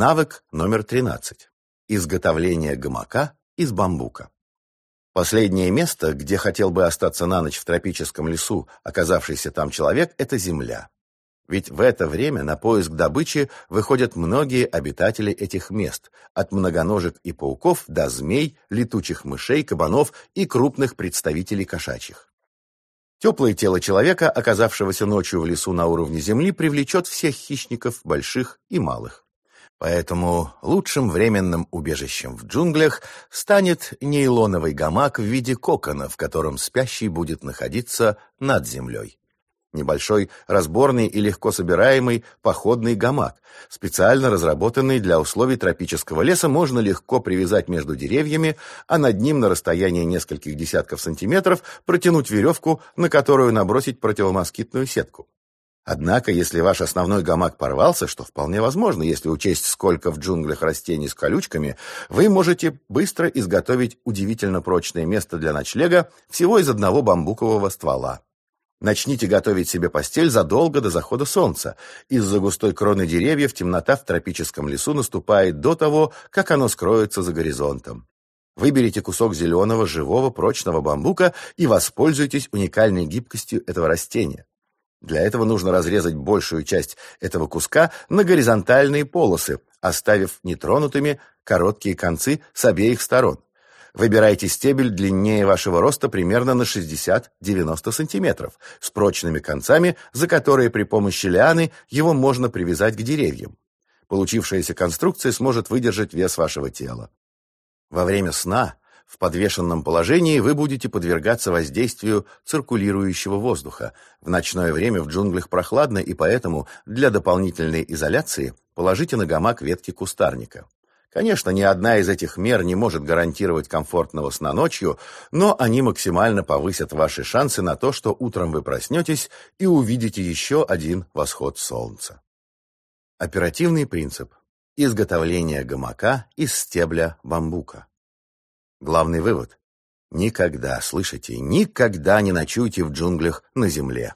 Навык номер 13. Изготовление гамака из бамбука. Последнее место, где хотел бы остаться на ночь в тропическом лесу, оказавшийся там человек, это земля. Ведь в это время на поиск добычи выходят многие обитатели этих мест, от многоножек и пауков до змей, летучих мышей, кабанов и крупных представителей кошачьих. Теплое тело человека, оказавшегося ночью в лесу на уровне земли, привлечет всех хищников, больших и малых. Поэтому лучшим временным убежищем в джунглях станет нейлоновый гамак в виде кокона, в котором спящий будет находиться над землей. Небольшой, разборный и легко собираемый походный гамак, специально разработанный для условий тропического леса, можно легко привязать между деревьями, а над ним на расстоянии нескольких десятков сантиметров протянуть веревку, на которую набросить противомоскитную сетку. Однако, если ваш основной гамак порвался, что вполне возможно, если учесть, сколько в джунглях растений с колючками, вы можете быстро изготовить удивительно прочное место для ночлега всего из одного бамбукового ствола. Начните готовить себе постель задолго до захода солнца. Из-за густой кроны деревьев темнота в тропическом лесу наступает до того, как оно скроется за горизонтом. Выберите кусок зеленого, живого, прочного бамбука и воспользуйтесь уникальной гибкостью этого растения. Для этого нужно разрезать большую часть этого куска на горизонтальные полосы, оставив нетронутыми короткие концы с обеих сторон. Выбирайте стебель длиннее вашего роста примерно на 60-90 см, с прочными концами, за которые при помощи лианы его можно привязать к деревьям. Получившаяся конструкция сможет выдержать вес вашего тела. Во время сна в подвешенном положении вы будете подвергаться воздействию циркулирующего воздуха. В ночное время в джунглях прохладно, и поэтому для дополнительной изоляции положите на гамак ветки кустарника. Конечно, ни одна из этих мер не может гарантировать комфортного сна ночью, но они максимально повысят ваши шансы на то, что утром вы проснетесь и увидите еще один восход солнца. Оперативный принцип. Изготовление гамака из стебля бамбука. Главный вывод. Никогда, слышите, никогда не ночуйте в джунглях на земле.